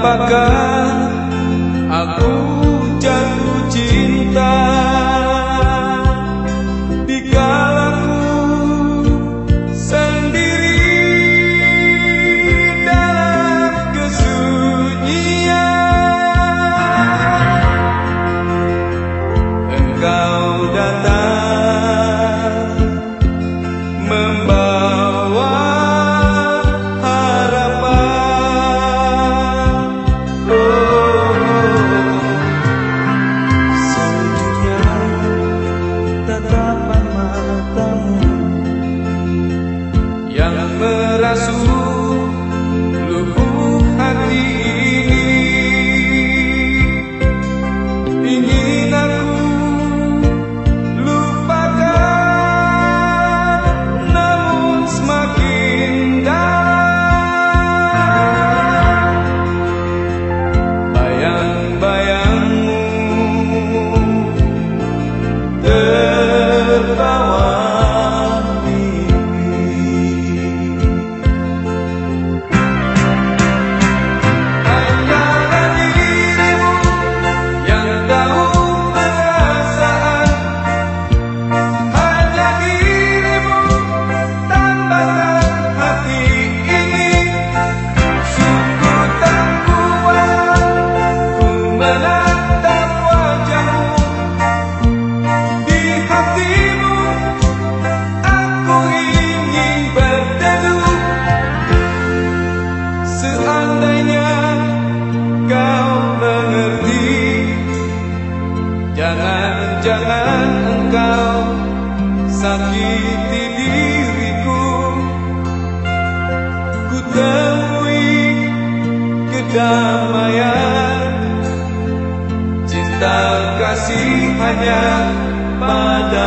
Mengapakah aku kasih hanya pada